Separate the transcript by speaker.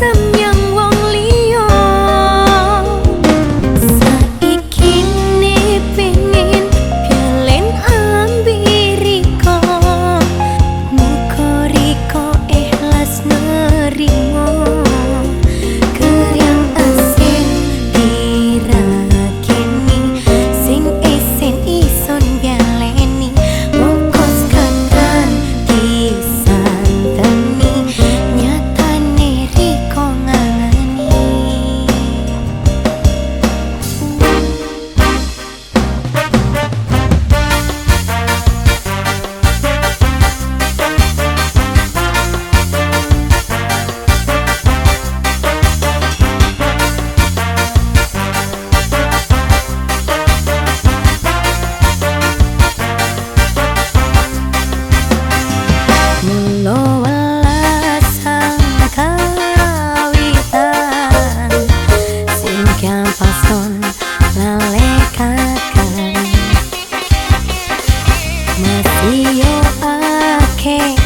Speaker 1: some nhập Okay.